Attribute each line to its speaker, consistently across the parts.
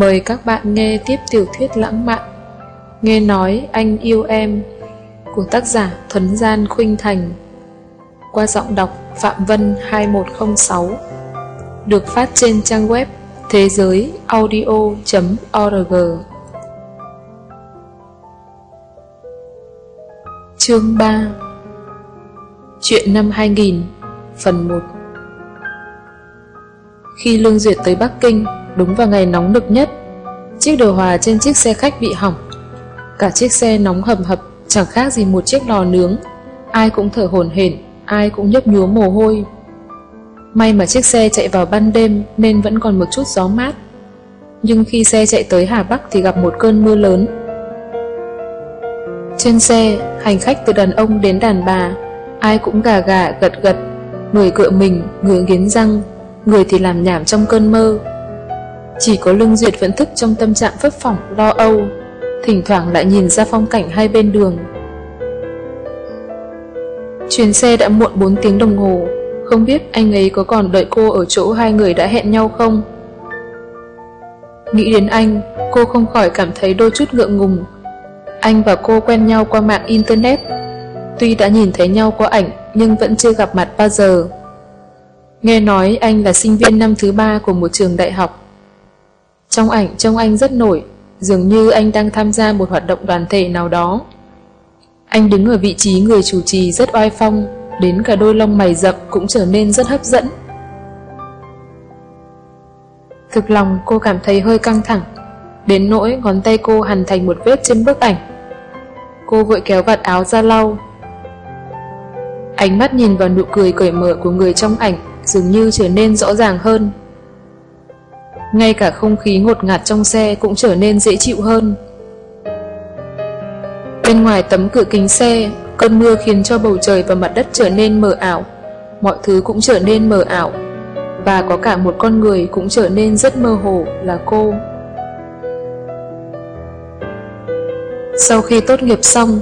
Speaker 1: Mời các bạn nghe tiếp tiểu thuyết lãng mạn. Nghe nói anh yêu em, của tác giả Thuấn Gian Khuynh Thành. Qua giọng đọc Phạm Vân 2106 được phát trên trang web thế giới audio.org Chương 3 Chuyện năm 2000 Phần 1 Khi Lương Duyệt tới Bắc Kinh, đúng vào ngày nóng nực nhất Chiếc điều hòa trên chiếc xe khách bị hỏng. Cả chiếc xe nóng hầm hập Chẳng khác gì một chiếc lò nướng. Ai cũng thở hổn hển Ai cũng nhấp nhúa mồ hôi. May mà chiếc xe chạy vào ban đêm Nên vẫn còn một chút gió mát. Nhưng khi xe chạy tới Hà Bắc Thì gặp một cơn mưa lớn. Trên xe Hành khách từ đàn ông đến đàn bà Ai cũng gà gà gật gật. Người cựa mình, người nghiến răng Người thì làm nhảm trong cơn mơ. Chỉ có lưng duyệt vẫn thức trong tâm trạng phấp phỏng, lo âu. Thỉnh thoảng lại nhìn ra phong cảnh hai bên đường. Chuyến xe đã muộn 4 tiếng đồng hồ. Không biết anh ấy có còn đợi cô ở chỗ hai người đã hẹn nhau không? Nghĩ đến anh, cô không khỏi cảm thấy đôi chút ngượng ngùng. Anh và cô quen nhau qua mạng Internet. Tuy đã nhìn thấy nhau qua ảnh nhưng vẫn chưa gặp mặt bao giờ. Nghe nói anh là sinh viên năm thứ ba của một trường đại học. Trong ảnh, trông anh rất nổi, Dường như anh đang tham gia một hoạt động đoàn thể nào đó. Anh đứng ở vị trí người chủ trì rất oai phong, Đến cả đôi lông mày rậm cũng trở nên rất hấp dẫn. Thực lòng, cô cảm thấy hơi căng thẳng, Đến nỗi ngón tay cô hằn thành một vết trên bức ảnh. Cô vội kéo vạt áo ra lau. Ánh mắt nhìn vào nụ cười cởi mở của người trong ảnh dường như trở nên rõ ràng hơn ngay cả không khí ngột ngạt trong xe cũng trở nên dễ chịu hơn. Bên ngoài tấm cửa kính xe, cơn mưa khiến cho bầu trời và mặt đất trở nên mờ ảo, mọi thứ cũng trở nên mờ ảo, và có cả một con người cũng trở nên rất mơ hồ là cô. Sau khi tốt nghiệp xong,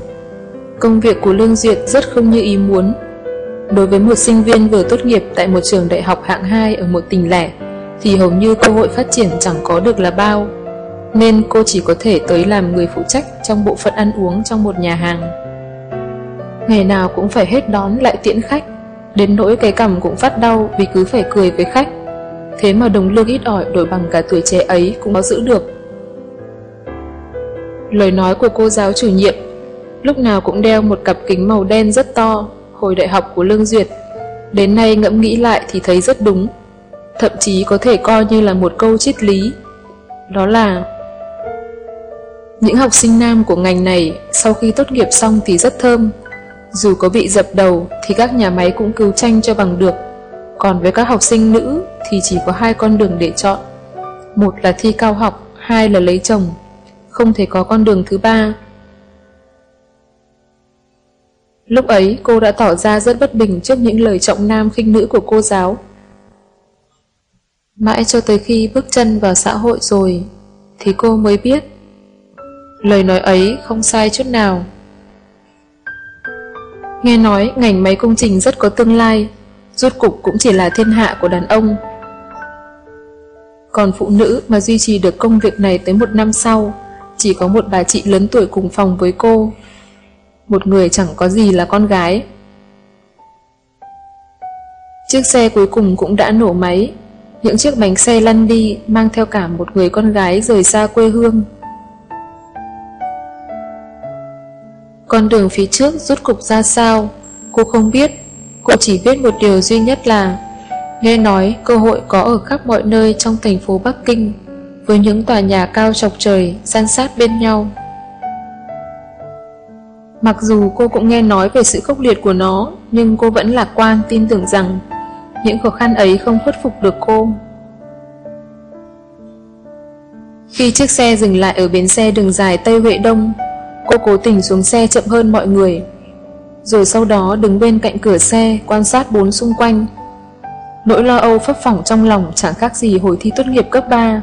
Speaker 1: công việc của Lương Duyệt rất không như ý muốn. Đối với một sinh viên vừa tốt nghiệp tại một trường đại học hạng 2 ở một tỉnh lẻ, thì hầu như cơ hội phát triển chẳng có được là bao, nên cô chỉ có thể tới làm người phụ trách trong bộ phận ăn uống trong một nhà hàng. Ngày nào cũng phải hết đón lại tiễn khách, đến nỗi cái cằm cũng phát đau vì cứ phải cười với khách. Thế mà đồng lương ít ỏi đổi bằng cả tuổi trẻ ấy cũng có giữ được. Lời nói của cô giáo chủ nhiệm lúc nào cũng đeo một cặp kính màu đen rất to hồi đại học của Lương Duyệt. Đến nay ngẫm nghĩ lại thì thấy rất đúng thậm chí có thể coi như là một câu triết lý. Đó là những học sinh nam của ngành này sau khi tốt nghiệp xong thì rất thơm. Dù có bị dập đầu thì các nhà máy cũng cứu tranh cho bằng được. Còn với các học sinh nữ thì chỉ có hai con đường để chọn. Một là thi cao học, hai là lấy chồng. Không thể có con đường thứ ba. Lúc ấy cô đã tỏ ra rất bất bình trước những lời trọng nam khinh nữ của cô giáo. Mãi cho tới khi bước chân vào xã hội rồi, Thì cô mới biết, Lời nói ấy không sai chút nào. Nghe nói ngành máy công trình rất có tương lai, Rốt cục cũng chỉ là thiên hạ của đàn ông. Còn phụ nữ mà duy trì được công việc này tới một năm sau, Chỉ có một bà chị lớn tuổi cùng phòng với cô. Một người chẳng có gì là con gái. Chiếc xe cuối cùng cũng đã nổ máy những chiếc bánh xe lăn đi mang theo cả một người con gái rời xa quê hương. Con đường phía trước rút cục ra sao, cô không biết. Cô chỉ biết một điều duy nhất là nghe nói cơ hội có ở khắp mọi nơi trong thành phố Bắc Kinh với những tòa nhà cao chọc trời san sát bên nhau. Mặc dù cô cũng nghe nói về sự khốc liệt của nó, nhưng cô vẫn lạc quan tin tưởng rằng những khó khăn ấy không khuất phục được cô. Khi chiếc xe dừng lại ở bến xe đường dài Tây Huệ Đông, cô cố tình xuống xe chậm hơn mọi người. Rồi sau đó đứng bên cạnh cửa xe quan sát bốn xung quanh. Nỗi lo âu phấp phỏng trong lòng chẳng khác gì hồi thi tốt nghiệp cấp 3.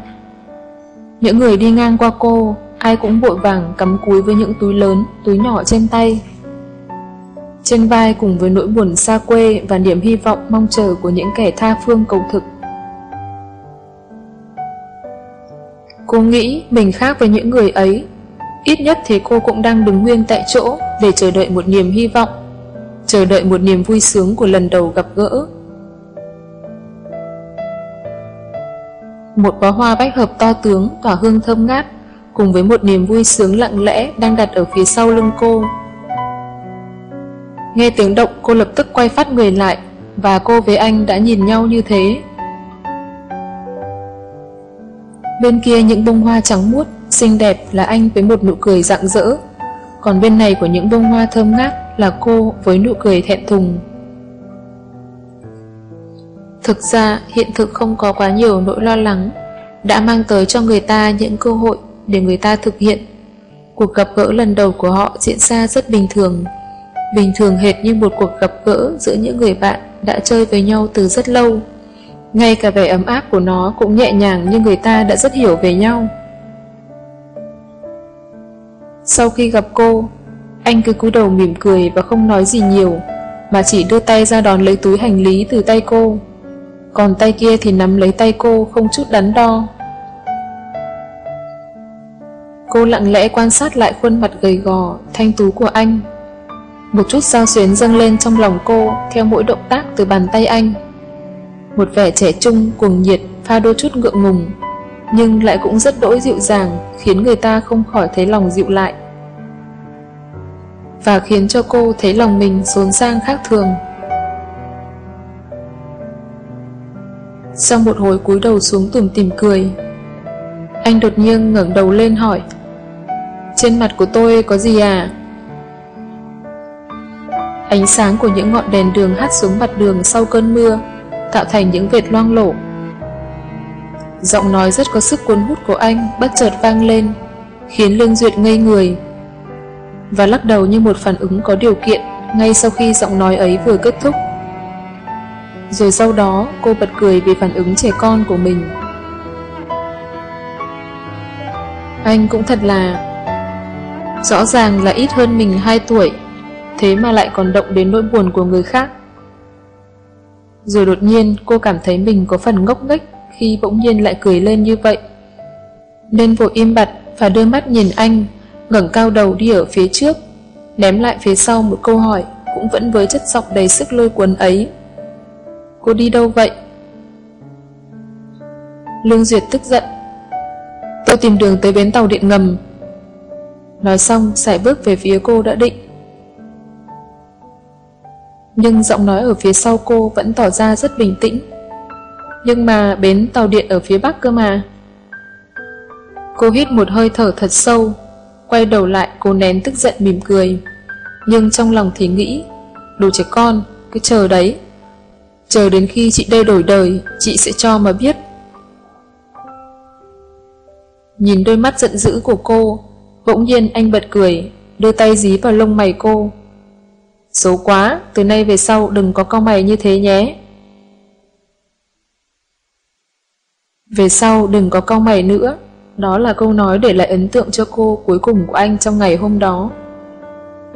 Speaker 1: Những người đi ngang qua cô, ai cũng vội vàng cắm cúi với những túi lớn, túi nhỏ trên tay. Trên vai cùng với nỗi buồn xa quê và niềm hy vọng mong chờ của những kẻ tha phương cầu thực. Cô nghĩ mình khác với những người ấy. Ít nhất thì cô cũng đang đứng nguyên tại chỗ Để chờ đợi một niềm hy vọng, Chờ đợi một niềm vui sướng của lần đầu gặp gỡ. Một bó hoa bách hợp to tướng tỏa hương thơm ngát Cùng với một niềm vui sướng lặng lẽ đang đặt ở phía sau lưng cô. Nghe tiếng động cô lập tức quay phát người lại Và cô với anh đã nhìn nhau như thế Bên kia những bông hoa trắng muốt, xinh đẹp là anh với một nụ cười rạng rỡ. Còn bên này của những bông hoa thơm ngát là cô với nụ cười thẹn thùng. Thực ra, hiện thực không có quá nhiều nỗi lo lắng, đã mang tới cho người ta những cơ hội để người ta thực hiện. Cuộc gặp gỡ lần đầu của họ diễn ra rất bình thường, bình thường hệt như một cuộc gặp gỡ giữa những người bạn đã chơi với nhau từ rất lâu. Ngay cả vẻ ấm áp của nó cũng nhẹ nhàng như người ta đã rất hiểu về nhau. Sau khi gặp cô, anh cứ cúi đầu mỉm cười và không nói gì nhiều, mà chỉ đưa tay ra đón lấy túi hành lý từ tay cô. Còn tay kia thì nắm lấy tay cô không chút đắn đo. Cô lặng lẽ quan sát lại khuôn mặt gầy gò, thanh tú của anh. Một chút sao xuyến dâng lên trong lòng cô theo mỗi động tác từ bàn tay anh. Một vẻ trẻ trung, cuồng nhiệt, pha đôi chút ngượng ngùng, nhưng lại cũng rất đỗi dịu dàng, khiến người ta không khỏi thấy lòng dịu lại. Và khiến cho cô thấy lòng mình xốn sang khác thường. Sau một hồi cúi đầu xuống tủm tìm cười, anh đột nhiên ngẩng đầu lên hỏi Trên mặt của tôi có gì à? Ánh sáng của những ngọn đèn đường hắt xuống mặt đường sau cơn mưa tạo thành những vệt loang lổ. Giọng nói rất có sức cuốn hút của anh bất chợt vang lên, khiến Lương Duyệt ngây người. Và lắc đầu như một phản ứng có điều kiện ngay sau khi giọng nói ấy vừa kết thúc. Rồi sau đó cô bật cười vì phản ứng trẻ con của mình. Anh cũng thật là... Rõ ràng là ít hơn mình 2 tuổi, thế mà lại còn động đến nỗi buồn của người khác. Rồi đột nhiên cô cảm thấy mình có phần ngốc nghếch khi bỗng nhiên lại cười lên như vậy. Nên vội im bặt và đưa mắt nhìn anh, ngẩng cao đầu đi ở phía trước, ném lại phía sau một câu hỏi cũng vẫn với chất giọng đầy sức lôi cuốn ấy. Cô đi đâu vậy? Lương Duyệt tức giận. Tôi tìm đường tới bến tàu điện ngầm. Nói xong, sải bước về phía cô đã định nhưng giọng nói ở phía sau cô vẫn tỏ ra rất bình tĩnh. Nhưng mà bến tàu điện ở phía bắc cơ mà. Cô hít một hơi thở thật sâu, quay đầu lại cô nén tức giận mỉm cười. Nhưng trong lòng thì nghĩ, đồ trẻ con, cứ chờ đấy. Chờ đến khi chị đây đổi đời, chị sẽ cho mà biết. Nhìn đôi mắt giận dữ của cô, bỗng nhiên anh bật cười, đưa tay dí vào lông mày cô. Xấu quá, từ nay về sau đừng có cau mày như thế nhé. Về sau đừng có cau mày nữa, đó là câu nói để lại ấn tượng cho cô cuối cùng của anh trong ngày hôm đó.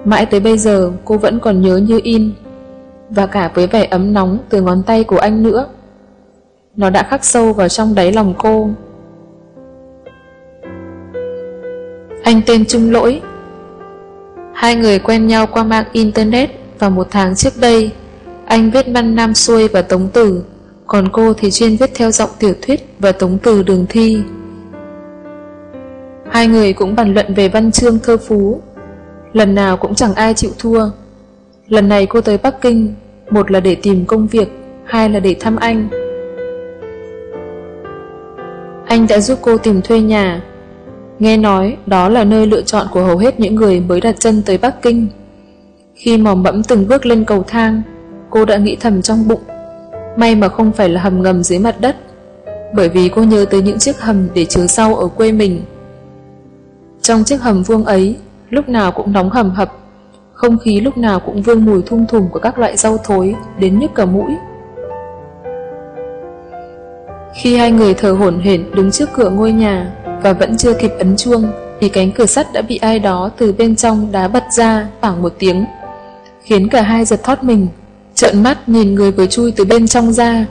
Speaker 1: Mãi tới bây giờ cô vẫn còn nhớ như in, và cả với vẻ ấm nóng từ ngón tay của anh nữa. Nó đã khắc sâu vào trong đáy lòng cô. Anh tên Trung Lỗi, Hai người quen nhau qua mạng Internet vào một tháng trước đây. Anh viết văn Nam Xuôi và Tống Tử, còn cô thì chuyên viết theo giọng tiểu thuyết và Tống Tử đường thi. Hai người cũng bàn luận về văn chương thơ phú. Lần nào cũng chẳng ai chịu thua. Lần này cô tới Bắc Kinh, một là để tìm công việc, hai là để thăm anh. Anh đã giúp cô tìm thuê nhà, Nghe nói đó là nơi lựa chọn của hầu hết những người mới đặt chân tới Bắc Kinh. Khi mỏm mẫm từng bước lên cầu thang, cô đã nghĩ thầm trong bụng. May mà không phải là hầm ngầm dưới mặt đất, bởi vì cô nhớ tới những chiếc hầm để chứa rau ở quê mình. Trong chiếc hầm vuông ấy, lúc nào cũng nóng hầm hập, không khí lúc nào cũng vương mùi thum thùm của các loại rau thối đến nhức cả mũi. Khi hai người thở hổn hển đứng trước cửa ngôi nhà, và vẫn chưa kịp ấn chuông thì cánh cửa sắt đã bị ai đó từ bên trong đá bật ra khoảng một tiếng, khiến cả hai giật thót mình, trợn mắt nhìn người vừa chui từ bên trong ra.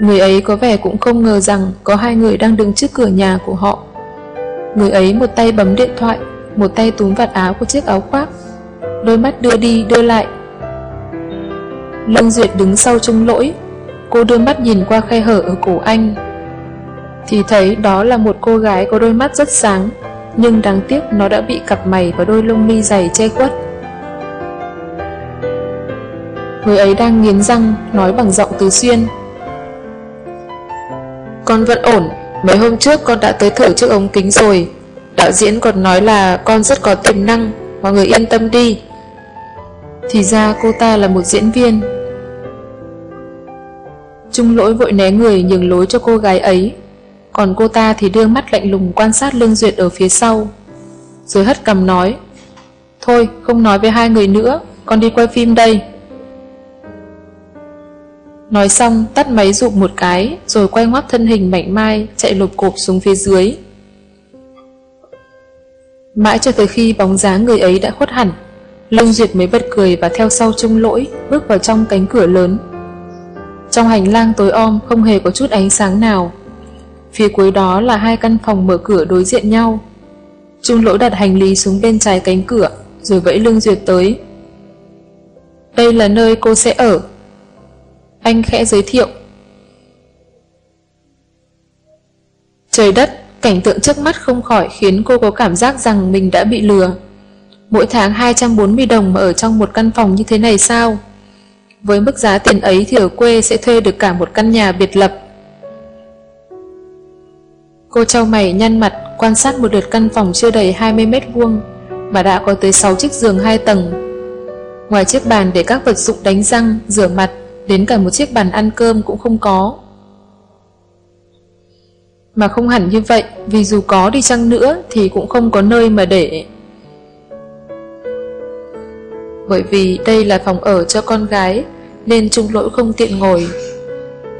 Speaker 1: Người ấy có vẻ cũng không ngờ rằng có hai người đang đứng trước cửa nhà của họ. Người ấy một tay bấm điện thoại, một tay túm vạt áo của chiếc áo khoác, đôi mắt đưa đi đưa lại. Lương Duyệt đứng sau trung lỗi, cô đưa mắt nhìn qua khe hở ở cổ anh. Thì thấy đó là một cô gái có đôi mắt rất sáng, nhưng đáng tiếc nó đã bị cặp mày và đôi lông mi dày che khuất. Người ấy đang nghiến răng, nói bằng giọng từ xuyên. Con vẫn ổn, mấy hôm trước con đã tới thử trước ống kính rồi. Đạo diễn còn nói là con rất có tiềm năng, mọi người yên tâm đi. Thì ra cô ta là một diễn viên. Trung lỗi vội né người nhường lối cho cô gái ấy, còn cô ta thì đưa mắt lạnh lùng quan sát Lương Duyệt ở phía sau. Rồi hất cầm nói, Thôi, không nói với hai người nữa, con đi quay phim đây. Nói xong tắt máy rụng một cái Rồi quay ngoắt thân hình mảnh mai Chạy lột cộp xuống phía dưới Mãi cho tới khi bóng dáng người ấy đã khuất hẳn Lương Duyệt mới bật cười và theo sau trung lỗi Bước vào trong cánh cửa lớn Trong hành lang tối om Không hề có chút ánh sáng nào Phía cuối đó là hai căn phòng mở cửa đối diện nhau Trung lỗ đặt hành lý xuống bên trái cánh cửa Rồi vẫy Lương Duyệt tới Đây là nơi cô sẽ ở anh khẽ giới thiệu. Trời đất, cảnh tượng trước mắt không khỏi khiến cô có cảm giác rằng mình đã bị lừa. Mỗi tháng 240 đồng mà ở trong một căn phòng như thế này sao? Với mức giá tiền ấy thì ở quê sẽ thuê được cả một căn nhà biệt lập. Cô trao mày nhăn mặt quan sát một lượt căn phòng chưa đầy 20 mét vuông mà đã có tới 6 chiếc giường 2 tầng. Ngoài chiếc bàn để các vật dụng đánh răng, rửa mặt đến cả một chiếc bàn ăn cơm cũng không có. Mà không hẳn như vậy, vì dù có đi chăng nữa thì cũng không có nơi mà để. Bởi vì đây là phòng ở cho con gái, nên trung lỗi không tiện ngồi.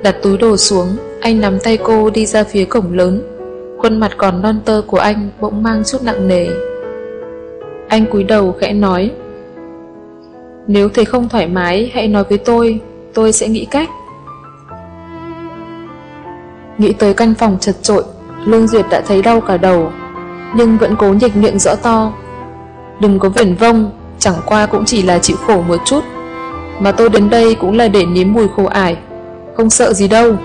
Speaker 1: Đặt túi đồ xuống, anh nắm tay cô đi ra phía cổng lớn. Khuôn mặt còn non tơ của anh bỗng mang chút nặng nề. Anh cúi đầu khẽ nói Nếu thấy không thoải mái hãy nói với tôi tôi sẽ nghĩ cách. Nghĩ tới căn phòng chật trội, Lương Duyệt đã thấy đau cả đầu, nhưng vẫn cố nhịch miệng rõ to. Đừng có viển vông, chẳng qua cũng chỉ là chịu khổ một chút, mà tôi đến đây cũng là để nếm mùi khổ ải, không sợ gì đâu.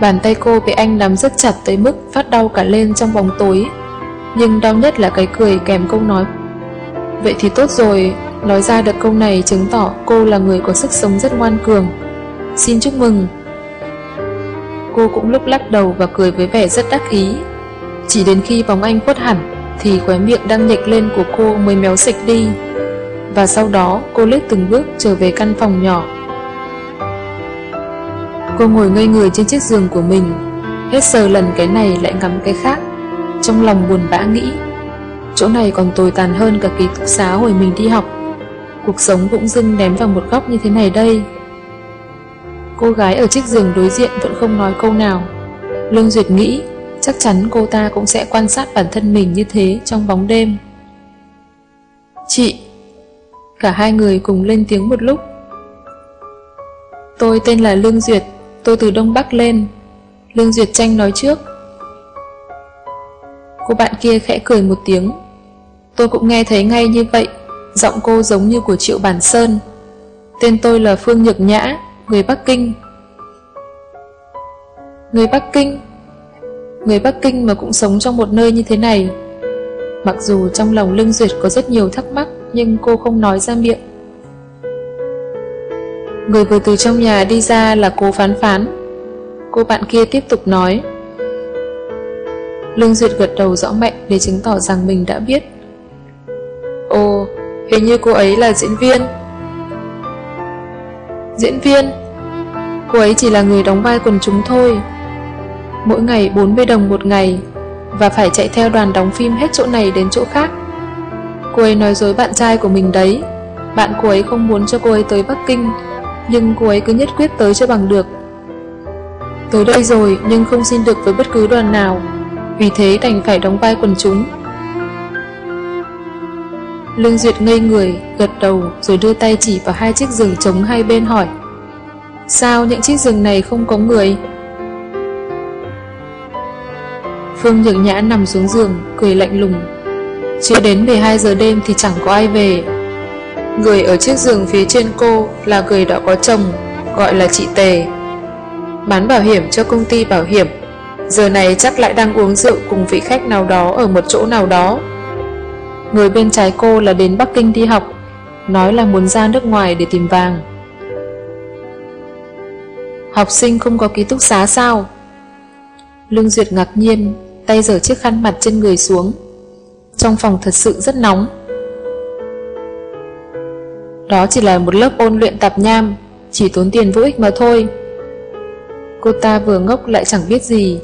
Speaker 1: Bàn tay cô bị anh nắm rất chặt tới mức phát đau cả lên trong bóng tối, nhưng đau nhất là cái cười kèm câu nói. Vậy thì tốt rồi, Nói ra được câu này chứng tỏ cô là người có sức sống rất ngoan cường. Xin chúc mừng. Cô cũng lúc lắc đầu và cười với vẻ rất đắc ý. Chỉ đến khi bóng anh khuất hẳn thì khóe miệng đang nhịch lên của cô mới méo xịch đi. Và sau đó cô lết từng bước trở về căn phòng nhỏ. Cô ngồi ngây người trên chiếc giường của mình, hết sờ lần cái này lại ngắm cái khác. Trong lòng buồn bã nghĩ, chỗ này còn tồi tàn hơn cả ký túc xá hồi mình đi học cuộc sống bỗng dưng ném vào một góc như thế này đây. Cô gái ở chiếc giường đối diện vẫn không nói câu nào. Lương Duyệt nghĩ chắc chắn cô ta cũng sẽ quan sát bản thân mình như thế trong bóng đêm. Chị! Cả hai người cùng lên tiếng một lúc. Tôi tên là Lương Duyệt, tôi từ Đông Bắc lên. Lương Duyệt tranh nói trước. Cô bạn kia khẽ cười một tiếng. Tôi cũng nghe thấy ngay như vậy Giọng cô giống như của Triệu Bản Sơn Tên tôi là Phương Nhược Nhã, Người Bắc Kinh Người Bắc Kinh Người Bắc Kinh mà cũng sống trong một nơi như thế này Mặc dù trong lòng Lương Duyệt có rất nhiều thắc mắc, Nhưng cô không nói ra miệng Người vừa từ trong nhà đi ra là cô phán phán. Cô bạn kia tiếp tục nói. Lương Duyệt gật đầu rõ mạnh để chứng tỏ rằng mình đã biết. Ồ, Hình như cô ấy là diễn viên. Diễn viên? Cô ấy chỉ là người đóng vai quần chúng thôi. Mỗi ngày 40 đồng một ngày Và phải chạy theo đoàn đóng phim hết chỗ này đến chỗ khác. Cô ấy nói dối bạn trai của mình đấy. Bạn cô ấy không muốn cho cô ấy tới Bắc Kinh. Nhưng cô ấy cứ nhất quyết tới cho bằng được Tới đây rồi nhưng không xin được với bất cứ đoàn nào Vì thế đành phải đóng vai quần chúng Lương Duyệt ngây người, gật đầu rồi đưa tay chỉ vào hai chiếc giường trống hai bên hỏi Sao những chiếc giường này không có người? Phương Nhược Nhã nằm xuống giường, cười lạnh lùng. Chưa đến 12 giờ đêm thì chẳng có ai về. Người ở chiếc giường phía trên cô là người đã có chồng, gọi là chị Tề. Bán bảo hiểm cho công ty bảo hiểm. Giờ này chắc lại đang uống rượu cùng vị khách nào đó ở một chỗ nào đó. Người bên trái cô là đến Bắc Kinh đi học, nói là muốn ra nước ngoài để tìm vàng. Học sinh không có ký túc xá sao? Lương Duyệt ngạc nhiên, tay giở chiếc khăn mặt trên người xuống. Trong phòng thật sự rất nóng. Đó chỉ là một lớp ôn luyện tạp nham, chỉ tốn tiền vô ích mà thôi. Cô ta vừa ngốc lại chẳng biết gì.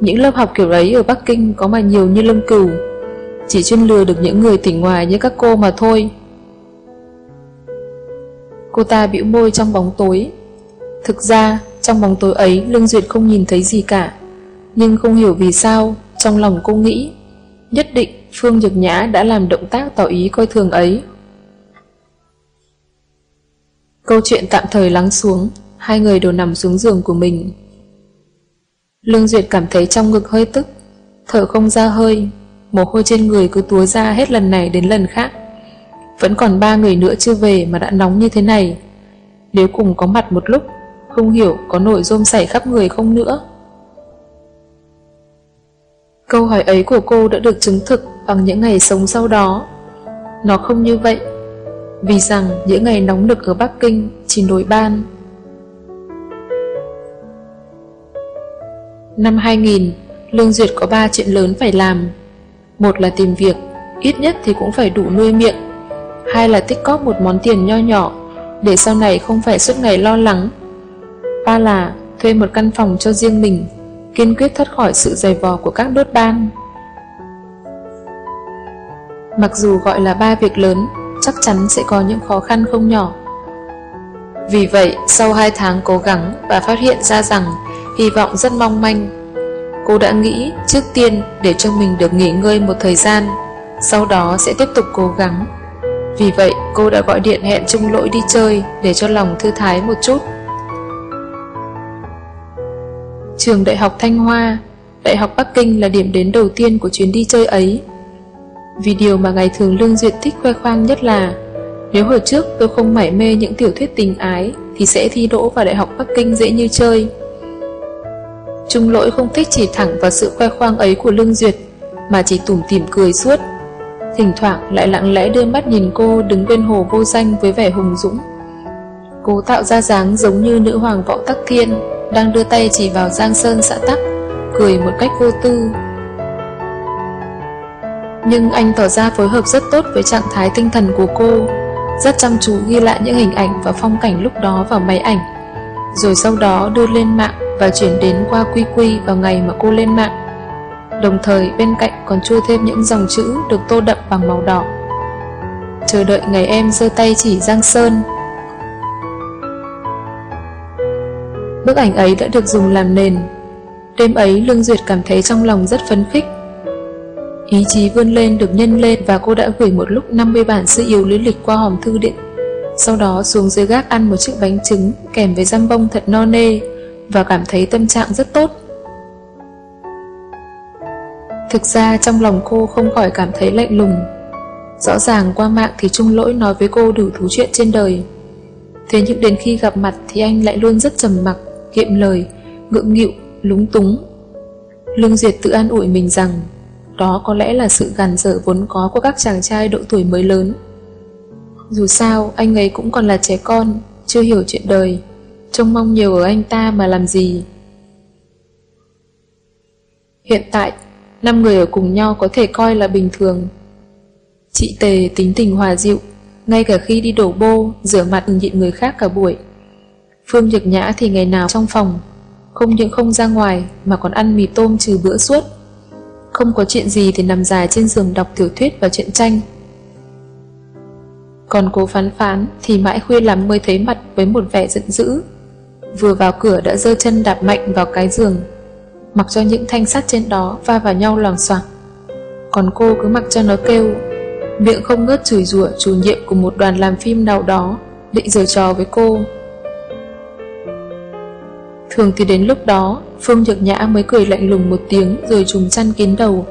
Speaker 1: Những lớp học kiểu ấy ở Bắc Kinh có mà nhiều như lông cừu. Chỉ chuyên lừa được những người tỉnh ngoài như các cô mà thôi. Cô ta bĩu môi trong bóng tối. Thực ra, trong bóng tối ấy Lương Duyệt không nhìn thấy gì cả. Nhưng không hiểu vì sao, trong lòng cô nghĩ, nhất định Phương Nhược Nhã đã làm động tác tỏ ý coi thường ấy. Câu chuyện tạm thời lắng xuống, hai người đều nằm xuống giường của mình. Lương Duyệt cảm thấy trong ngực hơi tức, thở không ra hơi, mồ hôi trên người cứ túa ra hết lần này đến lần khác. Vẫn còn ba người nữa chưa về mà đã nóng như thế này. Nếu cùng có mặt một lúc, không hiểu có nổi rôm sảy khắp người không nữa. Câu hỏi ấy của cô đã được chứng thực bằng những ngày sống sau đó. Nó không như vậy, vì rằng những ngày nóng nực ở Bắc Kinh chỉ nổi ban. Năm 2000, Lương Duyệt có 3 chuyện lớn phải làm. Một là tìm việc, ít nhất thì cũng phải đủ nuôi miệng. Hai là tích cóp một món tiền nho nhỏ, để sau này không phải suốt ngày lo lắng. Ba là thuê một căn phòng cho riêng mình, kiên quyết thoát khỏi sự dày vò của các đốt ban. Mặc dù gọi là ba việc lớn, chắc chắn sẽ có những khó khăn không nhỏ. Vì vậy, sau 2 tháng cố gắng và phát hiện ra rằng hy vọng rất mong manh, cô đã nghĩ trước tiên để cho mình được nghỉ ngơi một thời gian, sau đó sẽ tiếp tục cố gắng. Vì vậy, cô đã gọi điện hẹn chung lỗi đi chơi để cho lòng thư thái một chút. Trường Đại học Thanh Hoa, Đại học Bắc Kinh là điểm đến đầu tiên của chuyến đi chơi ấy. Vì điều mà ngày thường Lương Duyệt thích khoe khoang nhất là, Nếu hồi trước tôi không mải mê những tiểu thuyết tình ái, Thì sẽ thi đỗ vào Đại học Bắc Kinh dễ như chơi. Trung lỗi không thích chỉ thẳng vào sự khoe khoang ấy của Lương Duyệt, Mà chỉ tủm tỉm cười suốt. Thỉnh thoảng lại lặng lẽ đưa mắt nhìn cô đứng bên hồ vô danh với vẻ hùng dũng. Cố tạo ra dáng giống như nữ hoàng võ tắc thiên, Đang đưa tay chỉ vào Giang Sơn xã tắc, Cười một cách vô tư nhưng anh tỏ ra phối hợp rất tốt với trạng thái tinh thần của cô, rất chăm chú ghi lại những hình ảnh và phong cảnh lúc đó vào máy ảnh, rồi sau đó đưa lên mạng và chuyển đến qua quy quy vào ngày mà cô lên mạng. Đồng thời bên cạnh còn chua thêm những dòng chữ được tô đậm bằng màu đỏ. Chờ đợi ngày em giơ tay chỉ Giang Sơn. Bức ảnh ấy đã được dùng làm nền. Đêm ấy Lương Duyệt cảm thấy trong lòng rất phấn khích Ý chí vươn lên được nhân lên và cô đã gửi một lúc 50 bản sư yếu lý lịch qua hòm thư điện. Sau đó xuống dưới gác ăn một chiếc bánh trứng kèm với răm bông thật no nê và cảm thấy tâm trạng rất tốt. Thực ra trong lòng cô không khỏi cảm thấy lạnh lùng. Rõ ràng qua mạng thì Trung Lỗi nói với cô đủ thú chuyện trên đời. Thế nhưng đến khi gặp mặt thì anh lại luôn rất trầm mặc, kiệm lời, ngượng nghịu, lúng túng. Lương Diệt tự an ủi mình rằng đó có lẽ là sự gàn dở vốn có của các chàng trai độ tuổi mới lớn. Dù sao, anh ấy cũng còn là trẻ con, chưa hiểu chuyện đời, trông mong nhiều ở anh ta mà làm gì. Hiện tại, năm người ở cùng nhau có thể coi là bình thường. Chị Tề tính tình hòa dịu, ngay cả khi đi đổ bô, rửa mặt nhịn người khác cả buổi. Phương Nhược Nhã thì ngày nào trong phòng, không những không ra ngoài mà còn ăn mì tôm trừ bữa suốt. Không có chuyện gì thì nằm dài trên giường đọc tiểu thuyết và truyện tranh. Còn cô phán phán thì mãi khuya lắm mới thấy mặt với một vẻ giận dữ. Vừa vào cửa đã giơ chân đạp mạnh vào cái giường, mặc cho những thanh sắt trên đó va vào nhau loảng xoảng. Còn cô cứ mặc cho nó kêu, miệng không ngớt chửi rủa chủ nhiệm của một đoàn làm phim nào đó, định giở trò với cô. Thường thì đến lúc đó, Phương Nhược Nhã mới cười lạnh lùng một tiếng rồi trùng chăn kín đầu,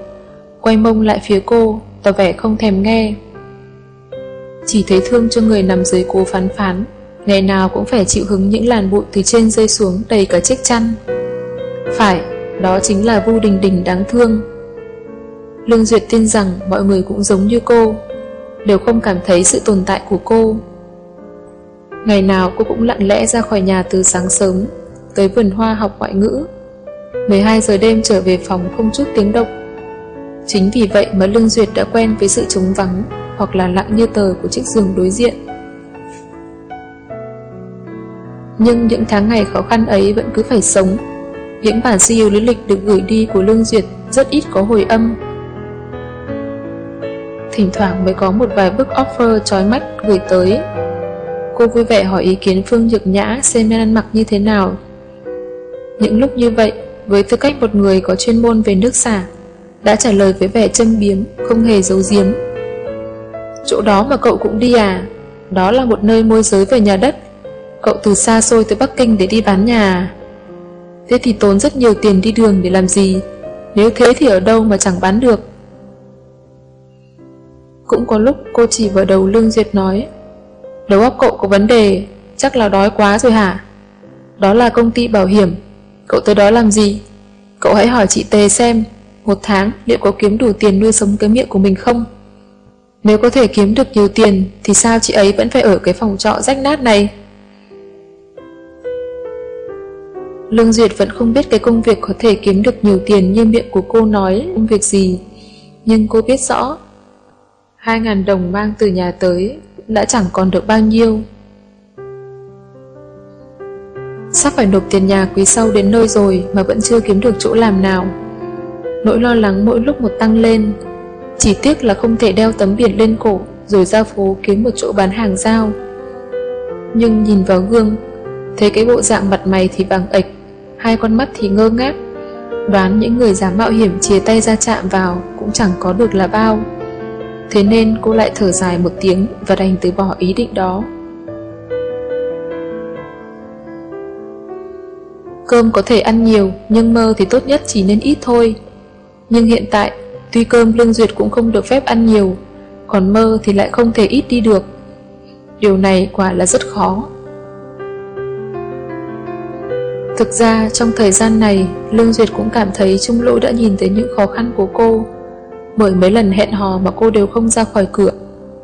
Speaker 1: quay mông lại phía cô, tỏ vẻ không thèm nghe. Chỉ thấy thương cho người nằm dưới cô phán phán, ngày nào cũng phải chịu hứng những làn bụi từ trên rơi xuống đầy cả chiếc chăn. Phải, đó chính là Vu Đình Đình đáng thương. Lương Duyệt tin rằng mọi người cũng giống như cô, đều không cảm thấy sự tồn tại của cô. Ngày nào cô cũng lặng lẽ ra khỏi nhà từ sáng sớm, tới vườn hoa học ngoại ngữ. 12 giờ đêm trở về phòng không chút tiếng động. Chính vì vậy mà Lương Duyệt đã quen với sự trống vắng hoặc là lặng như tờ của chiếc giường đối diện. Nhưng những tháng ngày khó khăn ấy vẫn cứ phải sống. Những bản siêu lý lịch được gửi đi của Lương Duyệt rất ít có hồi âm. Thỉnh thoảng mới có một vài bức offer trói mắt gửi tới. Cô vui vẻ hỏi ý kiến Phương Nhược Nhã xem nên ăn mặc như thế nào. Những lúc như vậy, với tư cách một người có chuyên môn về nước xả, đã trả lời với vẻ châm biếm, không hề giấu giếm. Chỗ đó mà cậu cũng đi à? Đó là một nơi môi giới về nhà đất. Cậu từ xa xôi tới Bắc Kinh để đi bán nhà à? Thế thì tốn rất nhiều tiền đi đường để làm gì? Nếu thế thì ở đâu mà chẳng bán được? Cũng có lúc cô chỉ vào đầu Lương Duyệt nói Đầu óc cậu có vấn đề, chắc là đói quá rồi hả? Đó là công ty bảo hiểm, cậu tới đó làm gì? Cậu hãy hỏi chị Tề xem, một tháng liệu có kiếm đủ tiền nuôi sống cái miệng của mình không? Nếu có thể kiếm được nhiều tiền thì sao chị ấy vẫn phải ở cái phòng trọ rách nát này? Lương Duyệt vẫn không biết cái công việc có thể kiếm được nhiều tiền như miệng của cô nói công việc gì. Nhưng cô biết rõ 2.000 đồng mang từ nhà tới đã chẳng còn được bao nhiêu. Sắp phải nộp tiền nhà quý sau đến nơi rồi mà vẫn chưa kiếm được chỗ làm nào. Nỗi lo lắng mỗi lúc một tăng lên chỉ tiếc là không thể đeo tấm biển lên cổ rồi ra phố kiếm một chỗ bán hàng giao. Nhưng nhìn vào gương, thấy cái bộ dạng mặt mày thì vàng ệch, hai con mắt thì ngơ ngác. Đoán những người dám mạo hiểm chia tay ra chạm vào cũng chẳng có được là bao. Thế nên cô lại thở dài một tiếng và đành từ bỏ ý định đó. Cơm có thể ăn nhiều, nhưng mơ thì tốt nhất chỉ nên ít thôi. Nhưng hiện tại, tuy cơm Lương Duyệt cũng không được phép ăn nhiều, còn mơ thì lại không thể ít đi được. Điều này quả là rất khó. Thực ra, trong thời gian này, Lương Duyệt cũng cảm thấy Trung Lỗi đã nhìn thấy những khó khăn của cô bởi mấy lần hẹn hò mà cô đều không ra khỏi cửa.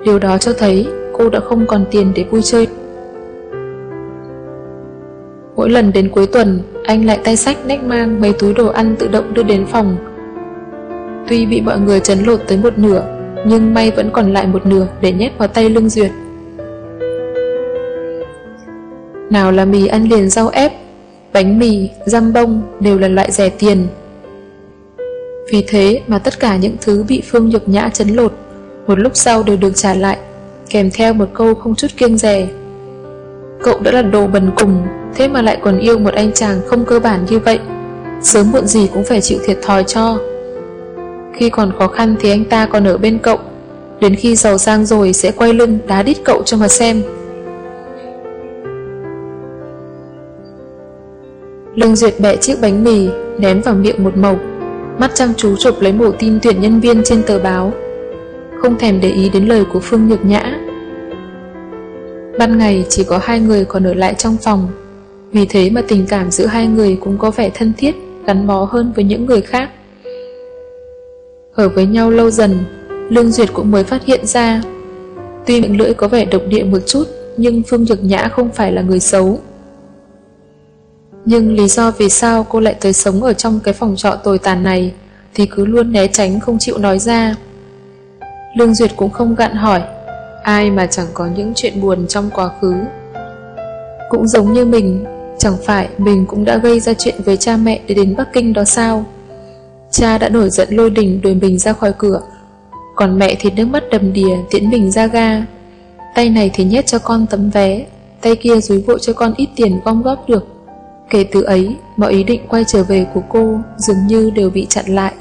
Speaker 1: Điều đó cho thấy cô đã không còn tiền để vui chơi. Mỗi lần đến cuối tuần, anh lại tay sách nách mang mấy túi đồ ăn tự động đưa đến phòng. Tuy bị mọi người chấn lột tới một nửa, nhưng may vẫn còn lại một nửa để nhét vào tay lưng duyệt. Nào là mì ăn liền rau ép, bánh mì, răm bông đều là loại rẻ tiền, vì thế mà tất cả những thứ bị Phương Nhược Nhã chấn lột, một lúc sau đều được trả lại, kèm theo một câu không chút kiêng rẻ. Cậu đã là đồ bần cùng, thế mà lại còn yêu một anh chàng không cơ bản như vậy. Sớm muộn gì cũng phải chịu thiệt thòi cho. Khi còn khó khăn thì anh ta còn ở bên cậu, đến khi giàu sang rồi sẽ quay lưng đá đít cậu cho mà xem. Lương Duyệt bẹ chiếc bánh mì, ném vào miệng một màu mắt chăm chú chụp lấy mổ tin tuyển nhân viên trên tờ báo, không thèm để ý đến lời của Phương Nhược Nhã. Ban ngày chỉ có hai người còn ở lại trong phòng, vì thế mà tình cảm giữa hai người cũng có vẻ thân thiết, gắn bó hơn với những người khác. Ở với nhau lâu dần, Lương Duyệt cũng mới phát hiện ra, tuy miệng lưỡi có vẻ độc địa một chút, nhưng Phương Nhược Nhã không phải là người xấu. Nhưng lý do vì sao cô lại tới sống ở trong cái phòng trọ tồi tàn này thì cứ luôn né tránh không chịu nói ra. Lương Duyệt cũng không gặn hỏi, ai mà chẳng có những chuyện buồn trong quá khứ. Cũng giống như mình, chẳng phải mình cũng đã gây ra chuyện với cha mẹ để đến Bắc Kinh đó sao? Cha đã nổi giận lôi đình đuổi mình ra khỏi cửa, còn mẹ thì nước mắt đầm đìa tiễn mình ra ga. Tay này thì nhét cho con tấm vé, tay kia dúi vội cho con ít tiền gom góp được Kể từ ấy, mọi ý định quay trở về của cô dường như đều bị chặn lại.